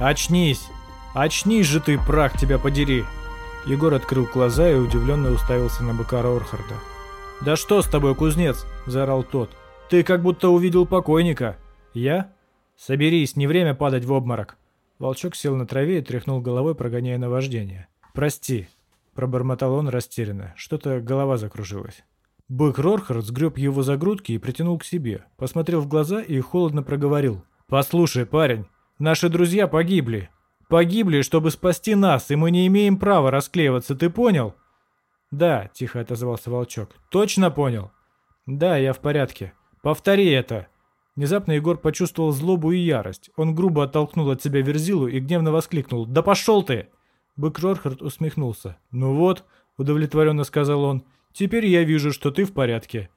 Очнись! Очнись же ты, прах тебя подери!» Егор открыл глаза и удивленно уставился на быка Рорхарда. «Да что с тобой, кузнец?» – заорал тот. «Ты как будто увидел покойника». «Я?» «Соберись, не время падать в обморок». Волчок сел на траве и тряхнул головой, прогоняя наваждение. «Прости», – пробормотал он растерянно. Что-то голова закружилась. Бык Рорхард сгреб его за грудки и притянул к себе, посмотрел в глаза и холодно проговорил. «Послушай, парень, наши друзья погибли. Погибли, чтобы спасти нас, и мы не имеем права расклеиваться, ты понял?» «Да», — тихо отозвался волчок. «Точно понял?» «Да, я в порядке. Повтори это». Внезапно Егор почувствовал злобу и ярость. Он грубо оттолкнул от себя Верзилу и гневно воскликнул. «Да пошел ты!» Бык Рорхард усмехнулся. «Ну вот», — удовлетворенно сказал он, — «теперь я вижу, что ты в порядке».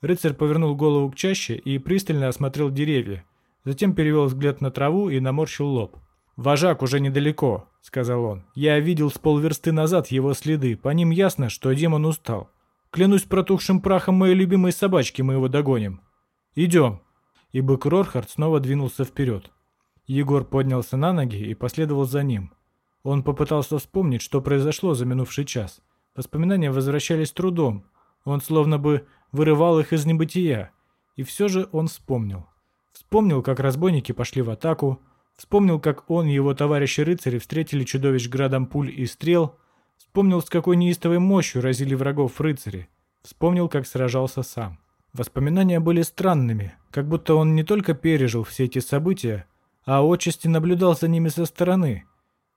Рыцарь повернул голову к чаще и пристально осмотрел деревья. Затем перевел взгляд на траву и наморщил лоб. «Вожак уже недалеко», — сказал он. «Я видел с полверсты назад его следы. По ним ясно, что демон устал. Клянусь протухшим прахом моей любимой собачки, мы его догоним. Идем». И бык Рорхард снова двинулся вперед. Егор поднялся на ноги и последовал за ним. Он попытался вспомнить, что произошло за минувший час. Воспоминания возвращались трудом. Он словно бы вырывал их из небытия. И все же он вспомнил. Вспомнил, как разбойники пошли в атаку, Вспомнил, как он и его товарищи-рыцари встретили чудовищ градом пуль и стрел. Вспомнил, с какой неистовой мощью разили врагов рыцари. Вспомнил, как сражался сам. Воспоминания были странными, как будто он не только пережил все эти события, а отчасти наблюдал за ними со стороны.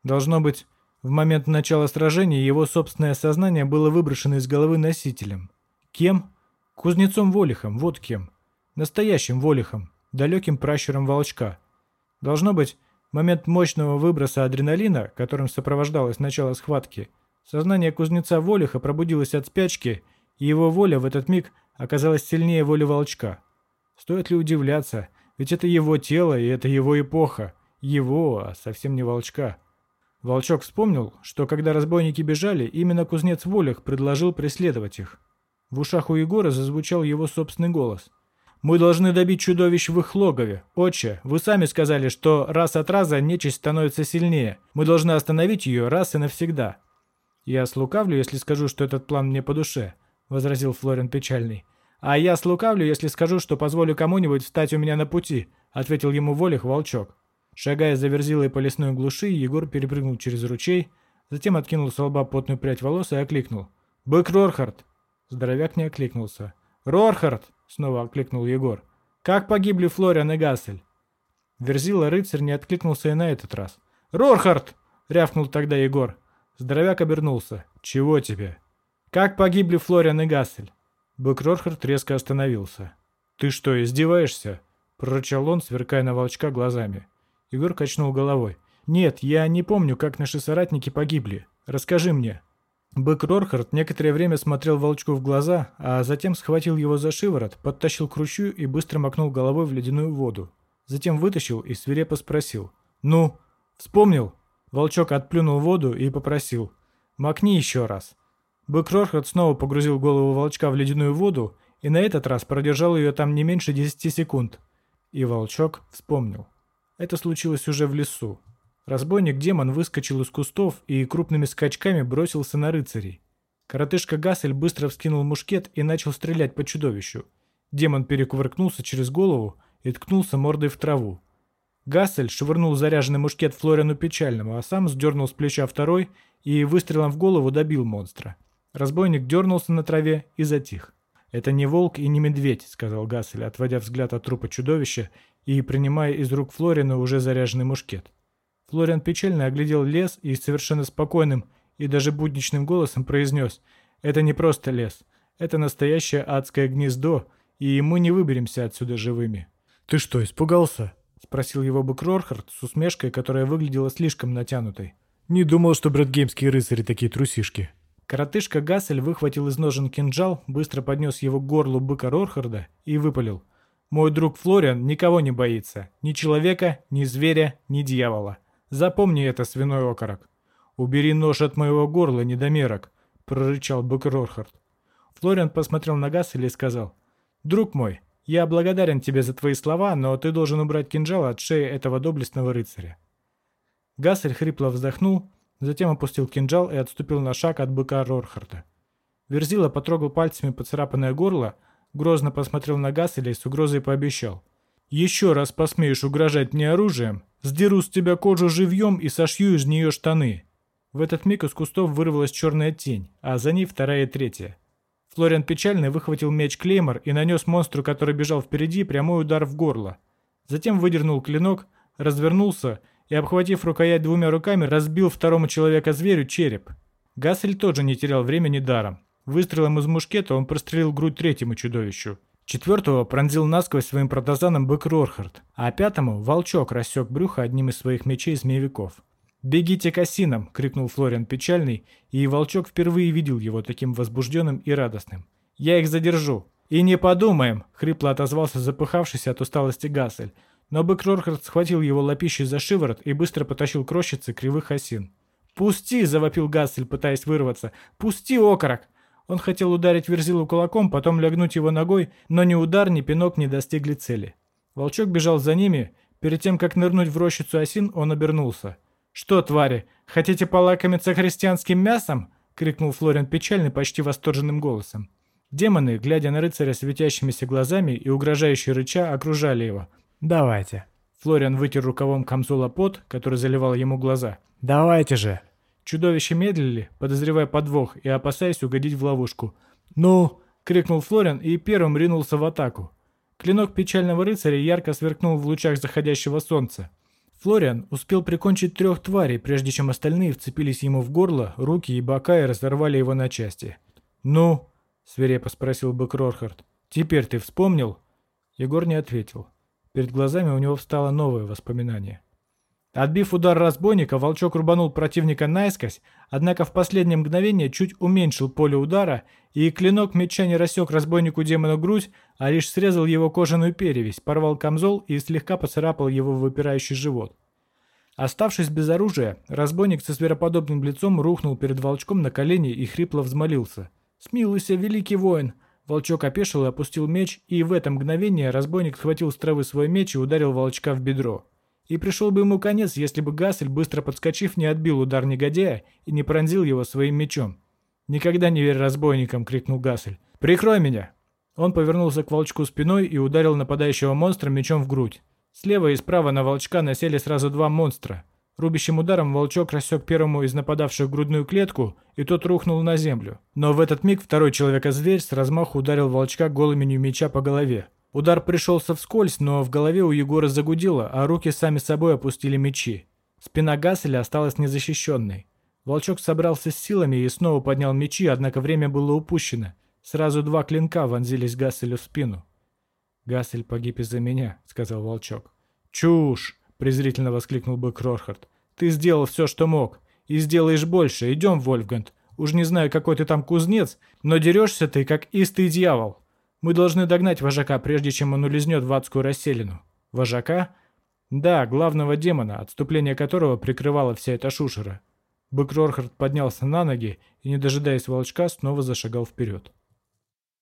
Должно быть, в момент начала сражения его собственное сознание было выброшено из головы носителем. Кем? Кузнецом Волихом, вот кем. Настоящим Волихом, далеким пращуром Волчка – Должно быть, момент мощного выброса адреналина, которым сопровождалось начало схватки, сознание кузнеца Волиха пробудилось от спячки, и его воля в этот миг оказалась сильнее воли волчка. Стоит ли удивляться, ведь это его тело и это его эпоха. Его, а совсем не волчка. Волчок вспомнил, что когда разбойники бежали, именно кузнец Волих предложил преследовать их. В ушах у Егора зазвучал его собственный голос. Мы должны добить чудовищ в их логове. Отче, вы сами сказали, что раз от раза нечисть становится сильнее. Мы должны остановить ее раз и навсегда». «Я слукавлю, если скажу, что этот план мне по душе», — возразил Флорин печальный. «А я слукавлю, если скажу, что позволю кому-нибудь встать у меня на пути», — ответил ему Волих волчок. Шагая за верзилой по лесной глуши, Егор перепрыгнул через ручей, затем откинул с лба потную прядь волос и окликнул. «Бык Рорхард!» Здоровяк не окликнулся. «Рорхард!» — снова окликнул Егор. «Как погибли Флориан и Гассель?» Верзила рыцарь не откликнулся и на этот раз. «Рорхард!» — рявкнул тогда Егор. Здоровяк обернулся. «Чего тебе?» «Как погибли Флориан и Гассель?» Бык Рорхард резко остановился. «Ты что, издеваешься?» — прорычал он, сверкая на волчка глазами. Егор качнул головой. «Нет, я не помню, как наши соратники погибли. Расскажи мне». Бык Рорхард некоторое время смотрел волчку в глаза, а затем схватил его за шиворот, подтащил к ручью и быстро макнул головой в ледяную воду. Затем вытащил и свирепо спросил. «Ну, вспомнил?» Волчок отплюнул воду и попросил. «Макни еще раз». Бык Рорхард снова погрузил голову волчка в ледяную воду и на этот раз продержал ее там не меньше десяти секунд. И волчок вспомнил. Это случилось уже в лесу. Разбойник-демон выскочил из кустов и крупными скачками бросился на рыцарей. Коротышка Гасель быстро вскинул мушкет и начал стрелять по чудовищу. Демон перекувыркнулся через голову и ткнулся мордой в траву. Гассель швырнул заряженный мушкет Флорину Печальному, а сам сдернул с плеча второй и выстрелом в голову добил монстра. Разбойник дернулся на траве и затих. «Это не волк и не медведь», — сказал Гассель, отводя взгляд от трупа чудовища и принимая из рук Флорина уже заряженный мушкет. Флориан печально оглядел лес и совершенно спокойным и даже будничным голосом произнес «Это не просто лес, это настоящее адское гнездо, и мы не выберемся отсюда живыми». «Ты что, испугался?» — спросил его бык Рорхард с усмешкой, которая выглядела слишком натянутой. «Не думал, что брэдгеймские рыцари такие трусишки». Коротышка Гассель выхватил из ножен кинжал, быстро поднес его к горлу быка Рорхарда и выпалил. «Мой друг Флориан никого не боится. Ни человека, ни зверя, ни дьявола. Запомни это, свиной окорок. Убери нож от моего горла, недомерок, прорычал бык Рорхард. Флориан посмотрел на Гасселя и сказал, «Друг мой, я благодарен тебе за твои слова, но ты должен убрать кинжал от шеи этого доблестного рыцаря». Гассель хрипло вздохнул, затем опустил кинжал и отступил на шаг от быка Рорхарда. Верзила потрогал пальцами поцарапанное горло, грозно посмотрел на Гасселя и с угрозой пообещал. «Еще раз посмеешь угрожать мне оружием, сдеру с тебя кожу живьем и сошью из нее штаны». В этот миг из кустов вырвалась черная тень, а за ней вторая и третья. Флориан Печальный выхватил меч Клеймор и нанес монстру, который бежал впереди, прямой удар в горло. Затем выдернул клинок, развернулся и, обхватив рукоять двумя руками, разбил второму человека-зверю череп. Гассель тоже не терял времени даром. Выстрелом из мушкета он прострелил грудь третьему чудовищу. Четвертого пронзил насквозь своим протазаном бык Рорхард, а пятому волчок рассек брюхо одним из своих мечей змеевиков. «Бегите к осинам!» — крикнул Флориан печальный, и волчок впервые видел его таким возбужденным и радостным. «Я их задержу!» «И не подумаем!» — хрипло отозвался запыхавшийся от усталости Гассель. Но бык Рорхард схватил его лапищей за шиворот и быстро потащил к кривых осин. «Пусти!» — завопил Гассель, пытаясь вырваться. «Пусти, окорок!» Он хотел ударить Верзилу кулаком, потом лягнуть его ногой, но ни удар, ни пинок не достигли цели. Волчок бежал за ними. Перед тем, как нырнуть в рощицу осин, он обернулся. «Что, твари, хотите полакомиться христианским мясом?» — крикнул Флориан печальный, почти восторженным голосом. Демоны, глядя на рыцаря светящимися глазами и угрожающие рыча, окружали его. «Давайте». Флориан вытер рукавом камзола пот, который заливал ему глаза. «Давайте же!» Чудовища медлили, подозревая подвох и опасаясь угодить в ловушку. «Ну!» — крикнул Флориан и первым ринулся в атаку. Клинок печального рыцаря ярко сверкнул в лучах заходящего солнца. Флориан успел прикончить трех тварей, прежде чем остальные вцепились ему в горло, руки и бока и разорвали его на части. «Ну?» — свирепо спросил бык Рорхард. «Теперь ты вспомнил?» Егор не ответил. Перед глазами у него встало новое воспоминание. Отбив удар разбойника, волчок рубанул противника наискось, однако в последнее мгновение чуть уменьшил поле удара, и клинок меча не рассек разбойнику демона грудь, а лишь срезал его кожаную перевязь, порвал камзол и слегка поцарапал его выпирающий живот. Оставшись без оружия, разбойник со звероподобным лицом рухнул перед волчком на колени и хрипло взмолился. «Смилуйся, великий воин!» Волчок опешил и опустил меч, и в это мгновение разбойник схватил с травы свой меч и ударил волчка в бедро. И пришел бы ему конец, если бы Гассель, быстро подскочив, не отбил удар негодяя и не пронзил его своим мечом. «Никогда не верь разбойникам!» — крикнул Гассель. «Прикрой меня!» Он повернулся к волчку спиной и ударил нападающего монстра мечом в грудь. Слева и справа на волчка насели сразу два монстра. Рубящим ударом волчок рассек первому из нападавших грудную клетку, и тот рухнул на землю. Но в этот миг второй человека-зверь с размаху ударил волчка голыменью меча по голове. Удар пришелся вскользь, но в голове у Егора загудело, а руки сами собой опустили мечи. Спина Гасселя осталась незащищенной. Волчок собрался с силами и снова поднял мечи, однако время было упущено. Сразу два клинка вонзились Гасселю в спину. «Гассель погиб из-за меня», — сказал Волчок. «Чушь!» — презрительно воскликнул бы Крорхард. «Ты сделал все, что мог. И сделаешь больше. Идем, Вольфганд. Уж не знаю, какой ты там кузнец, но дерешься ты, как истый дьявол». Мы должны догнать вожака, прежде чем он улизнет в адскую расселину. Вожака? Да, главного демона, отступление которого прикрывала вся эта шушера. Бык Рорхард поднялся на ноги и, не дожидаясь волчка, снова зашагал вперед.